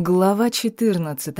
Глава 14.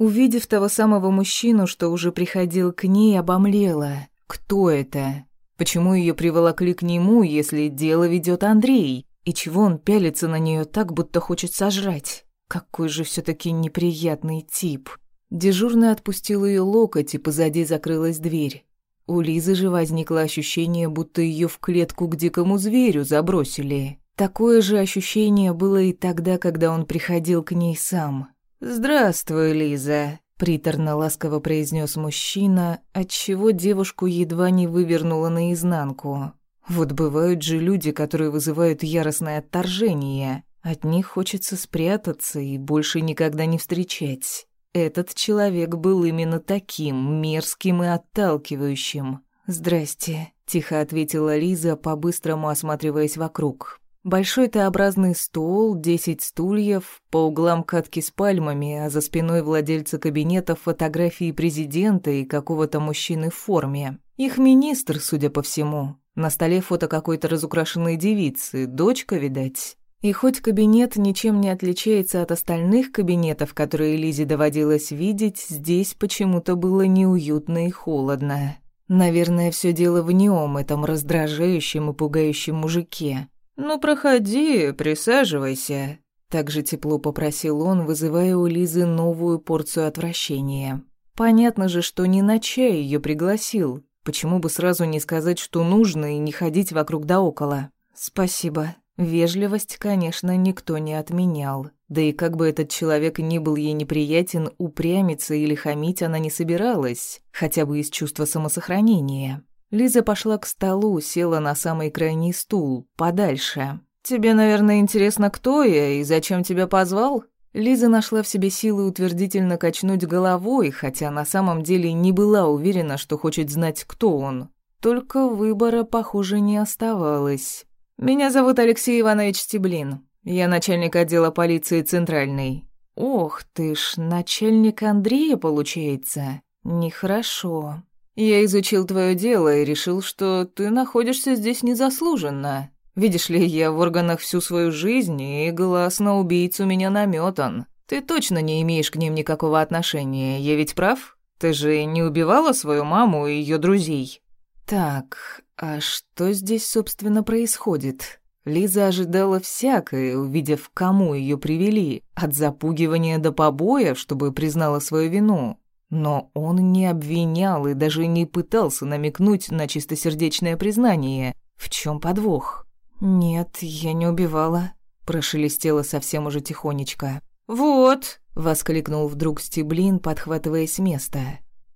Увидев того самого мужчину, что уже приходил к ней, обомлела. Кто это? Почему ее приволокли к нему, если дело ведет Андрей? И чего он пялится на нее так, будто хочет сожрать? Какой же все таки неприятный тип. Дежурный отпустил ее локоть, и позади закрылась дверь. У Лизы же возникло ощущение, будто ее в клетку к дикому зверю забросили. Такое же ощущение было и тогда, когда он приходил к ней сам. «Здравствуй, Лиза», — приторно-ласково произнес мужчина, отчего девушку едва не вывернуло наизнанку. Вот бывают же люди, которые вызывают яростное отторжение. От них хочется спрятаться и больше никогда не встречать. Этот человек был именно таким, мерзким и отталкивающим. «Здрасте», — тихо ответила Лиза, по-быстрому осматриваясь вокруг. Большой Т-образный стол, десять стульев, по углам катки с пальмами, а за спиной владельца кабинета фотографии президента и какого-то мужчины в форме. Их министр, судя по всему. На столе фото какой-то разукрашенной девицы, дочка, видать. И хоть кабинет ничем не отличается от остальных кабинетов, которые Лизе доводилось видеть, здесь почему-то было неуютно и холодно. Наверное, все дело в нем, этом раздражающем и пугающем мужике. «Ну, проходи, присаживайся», — так же тепло попросил он, вызывая у Лизы новую порцию отвращения. Понятно же, что не на чай ее пригласил. Почему бы сразу не сказать, что нужно, и не ходить вокруг да около? «Спасибо». Вежливость, конечно, никто не отменял. Да и как бы этот человек ни был ей неприятен, упрямиться или хамить она не собиралась, хотя бы из чувства самосохранения. Лиза пошла к столу, села на самый крайний стул, подальше. «Тебе, наверное, интересно, кто я и зачем тебя позвал?» Лиза нашла в себе силы утвердительно качнуть головой, хотя на самом деле не была уверена, что хочет знать, кто он. Только выбора, похоже, не оставалось. «Меня зовут Алексей Иванович Стеблин. Я начальник отдела полиции Центральной». «Ох ты ж, начальник Андрея, получается? Нехорошо. Я изучил твое дело и решил, что ты находишься здесь незаслуженно. Видишь ли, я в органах всю свою жизнь, и глаз на убийцу меня наметан. Ты точно не имеешь к ним никакого отношения, я ведь прав? Ты же не убивала свою маму и ее друзей. Так, а что здесь, собственно, происходит? Лиза ожидала всякое, увидев, кому ее привели, от запугивания до побоя, чтобы признала свою вину. Но он не обвинял и даже не пытался намекнуть на чистосердечное признание. В чем подвох? «Нет, я не убивала», — прошелестело совсем уже тихонечко. «Вот!» — воскликнул вдруг Стеблин, подхватывая с места.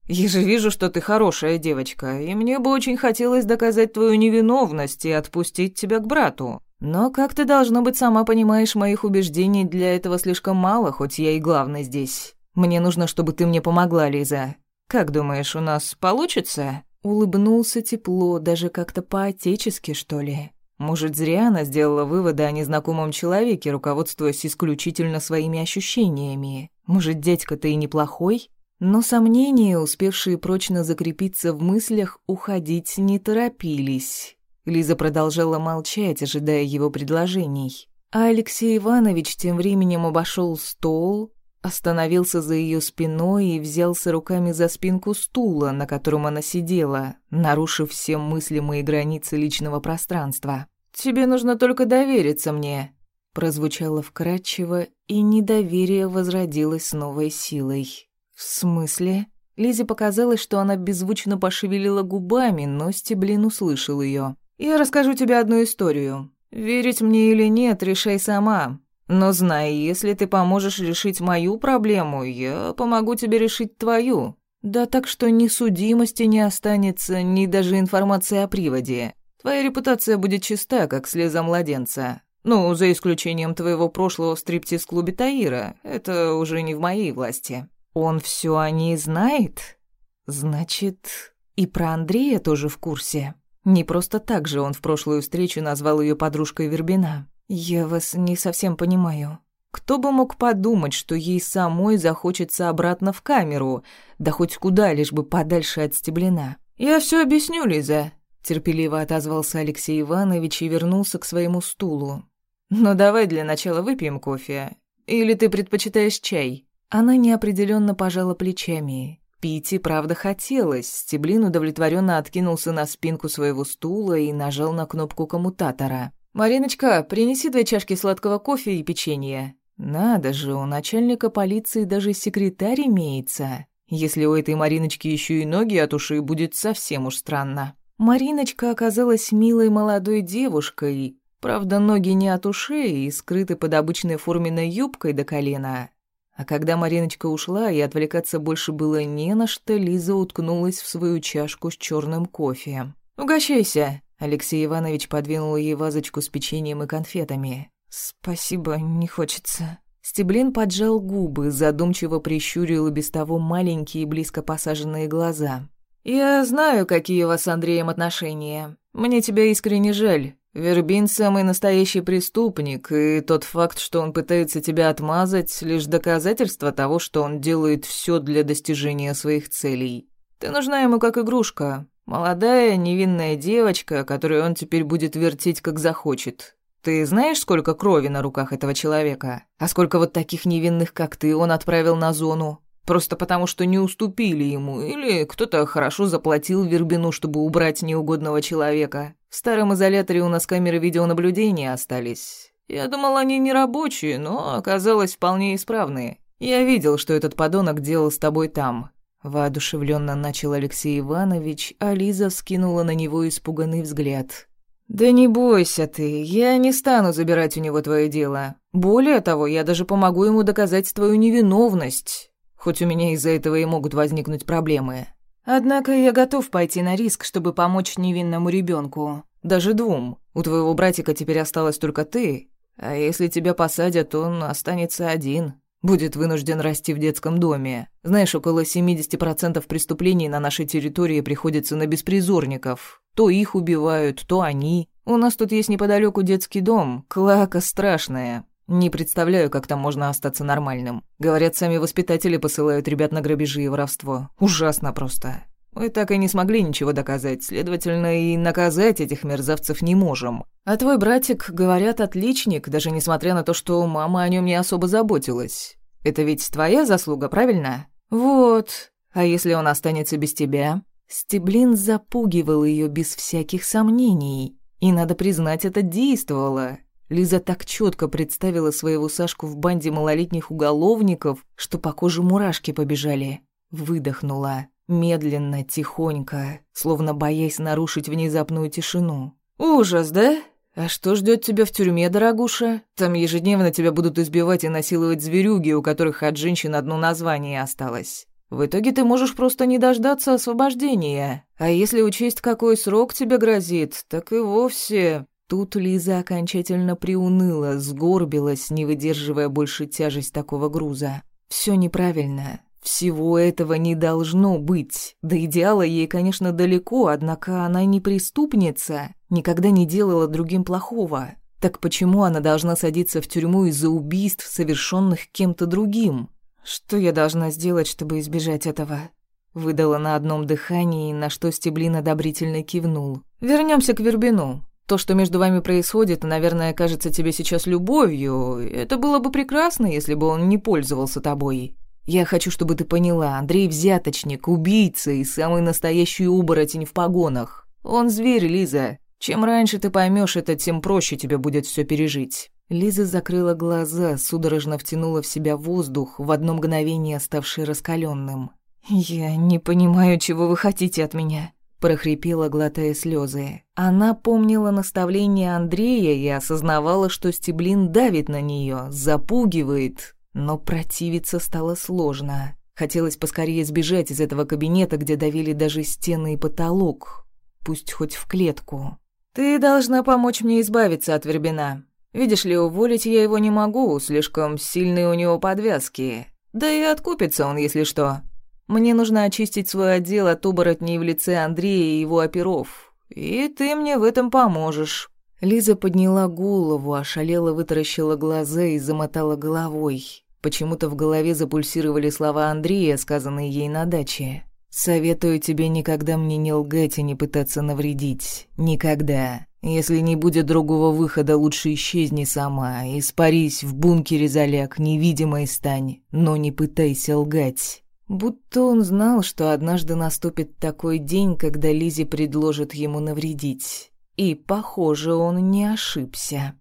«Я же вижу, что ты хорошая девочка, и мне бы очень хотелось доказать твою невиновность и отпустить тебя к брату. Но, как ты, должно быть, сама понимаешь, моих убеждений для этого слишком мало, хоть я и главный здесь. Мне нужно, чтобы ты мне помогла, Лиза. Как думаешь, у нас получится?» Улыбнулся тепло, даже как-то по-отечески, что ли. Может, зря она сделала выводы о незнакомом человеке, руководствуясь исключительно своими ощущениями. Может, дядька-то и неплохой? Но сомнения, успевшие прочно закрепиться в мыслях, уходить не торопились. Лиза продолжала молчать, ожидая его предложений. А Алексей Иванович тем временем обошел стол, Остановился за ее спиной и взялся руками за спинку стула, на котором она сидела, нарушив все мыслимые границы личного пространства. «Тебе нужно только довериться мне», — прозвучало вкрадчиво, и недоверие возродилось с новой силой. «В смысле?» Лизе показалось, что она беззвучно пошевелила губами, но Стеблин услышал ее. «Я расскажу тебе одну историю. Верить мне или нет, решай сама. Но знай, если ты поможешь решить мою проблему, я помогу тебе решить твою. Да так что ни судимости не останется, ни даже информации о приводе. Твоя репутация будет чиста, как слеза младенца. Ну, за исключением твоего прошлого в стриптиз-клубе Таира. Это уже не в моей власти. Он все о ней знает? Значит, и про Андрея тоже в курсе. Не просто так же он в прошлую встречу назвал ее подружкой Вербина. «Я вас не совсем понимаю. Кто бы мог подумать, что ей самой захочется обратно в камеру, да хоть куда, лишь бы подальше от стеблена?» «Я все объясню, Лиза», — терпеливо отозвался Алексей Иванович и вернулся к своему стулу. «Но давай для начала выпьем кофе. Или ты предпочитаешь чай?» Она неопределенно пожала плечами. Пить и правда хотелось. Стеблин удовлетворенно откинулся на спинку своего стула и нажал на кнопку коммутатора. «Мариночка, принеси две чашки сладкого кофе и печенье». «Надо же, у начальника полиции даже секретарь имеется. Если у этой Мариночки еще и ноги от ушей, будет совсем уж странно». Мариночка оказалась милой молодой девушкой. Правда, ноги не от ушей и скрыты под обычной форменной юбкой до колена. А когда Мариночка ушла, и отвлекаться больше было не на что, Лиза уткнулась в свою чашку с черным кофе. «Угощайся!» Алексей Иванович подвинул ей вазочку с печеньем и конфетами. «Спасибо, не хочется». Стеблин поджал губы, задумчиво прищурил и без того маленькие близко посаженные глаза. «Я знаю, какие у вас с Андреем отношения. Мне тебя искренне жаль. Вербин самый настоящий преступник, и тот факт, что он пытается тебя отмазать, лишь доказательство того, что он делает все для достижения своих целей. Ты нужна ему как игрушка. Молодая, невинная девочка, которую он теперь будет вертеть как захочет. Ты знаешь, сколько крови на руках этого человека? А сколько вот таких невинных, как ты, он отправил на зону? Просто потому, что не уступили ему, или кто-то хорошо заплатил Вербину, чтобы убрать неугодного человека. В старом изоляторе у нас камеры видеонаблюдения остались. Я думал, они не рабочие, но оказалось вполне исправные. Я видел, что этот подонок делал с тобой там. Воодушевленно начал Алексей Иванович, а Лиза вскинула на него испуганный взгляд. «Да не бойся ты, я не стану забирать у него твое дело. Более того, я даже помогу ему доказать твою невиновность хоть у меня из-за этого и могут возникнуть проблемы. Однако я готов пойти на риск, чтобы помочь невинному ребенку, даже двум. У твоего братика теперь осталась только ты, а если тебя посадят, он останется один. Будет вынужден расти в детском доме. Знаешь, около 70% преступлений на нашей территории приходится на беспризорников. То их убивают, то они. У нас тут есть неподалеку детский дом. Клака страшная. Не представляю, как там можно остаться нормальным. Говорят, сами воспитатели посылают ребят на грабежи и воровство. Ужасно просто. Мы так и не смогли ничего доказать, следовательно, и наказать этих мерзавцев не можем. А твой братик, говорят, отличник, даже несмотря на то, что мама о нем не особо заботилась. Это ведь твоя заслуга, правильно? Вот. А если он останется без тебя? Стеблин запугивал ее без всяких сомнений. И, надо признать, это действовало. Лиза так четко представила своего Сашку в банде малолетних уголовников, что по коже мурашки побежали. Выдохнула, медленно, тихонько, словно боясь нарушить внезапную тишину. «Ужас, да? А что ждет тебя в тюрьме, дорогуша? Там ежедневно тебя будут избивать и насиловать зверюги, у которых от женщин одно название осталось. В итоге ты можешь просто не дождаться освобождения. А если учесть, какой срок тебе грозит, так и вовсе Тут Лиза окончательно приуныла, сгорбилась, не выдерживая больше тяжесть такого груза. Все неправильно. Всего этого не должно быть. До идеала ей, конечно, далеко, однако она не преступница, никогда не делала другим плохого. Так почему она должна садиться в тюрьму из-за убийств, совершенных кем-то другим? Что я должна сделать, чтобы избежать этого? Выдала на одном дыхании, на что Стеблин одобрительно кивнул. Вернемся к Вербину. То, что между вами происходит, наверное, кажется тебе сейчас любовью. Это было бы прекрасно, если бы он не пользовался тобой. Я хочу, чтобы ты поняла, Андрей взяточник, убийца и самый настоящий оборотень в погонах. Он зверь, Лиза. Чем раньше ты поймешь это, тем проще тебе будет все пережить». Лиза закрыла глаза, судорожно втянула в себя воздух, в одно мгновение ставший раскаленным. «Я не понимаю, чего вы хотите от меня», прохрипела, глотая слезы. Она помнила наставление Андрея и осознавала, что Стеблин давит на нее, запугивает, но противиться стало сложно. Хотелось поскорее сбежать из этого кабинета, где давили даже стены и потолок, пусть хоть в клетку. «Ты должна помочь мне избавиться от Вербина. Видишь ли, уволить я его не могу, слишком сильные у него подвязки. Да и откупится он, если что. Мне нужно очистить свой отдел от оборотней в лице Андрея и его оперов. И ты мне в этом поможешь». Лиза подняла голову, ошалела, вытаращила глаза и замотала головой. Почему-то в голове запульсировали слова Андрея, сказанные ей на даче. «Советую тебе никогда мне не лгать и не пытаться навредить. Никогда. Если не будет другого выхода, лучше исчезни сама, испарись в бункере заляг, невидимой стань, но не пытайся лгать». Будто он знал, что однажды наступит такой день, когда Лизе предложат ему навредить. И, похоже, он не ошибся.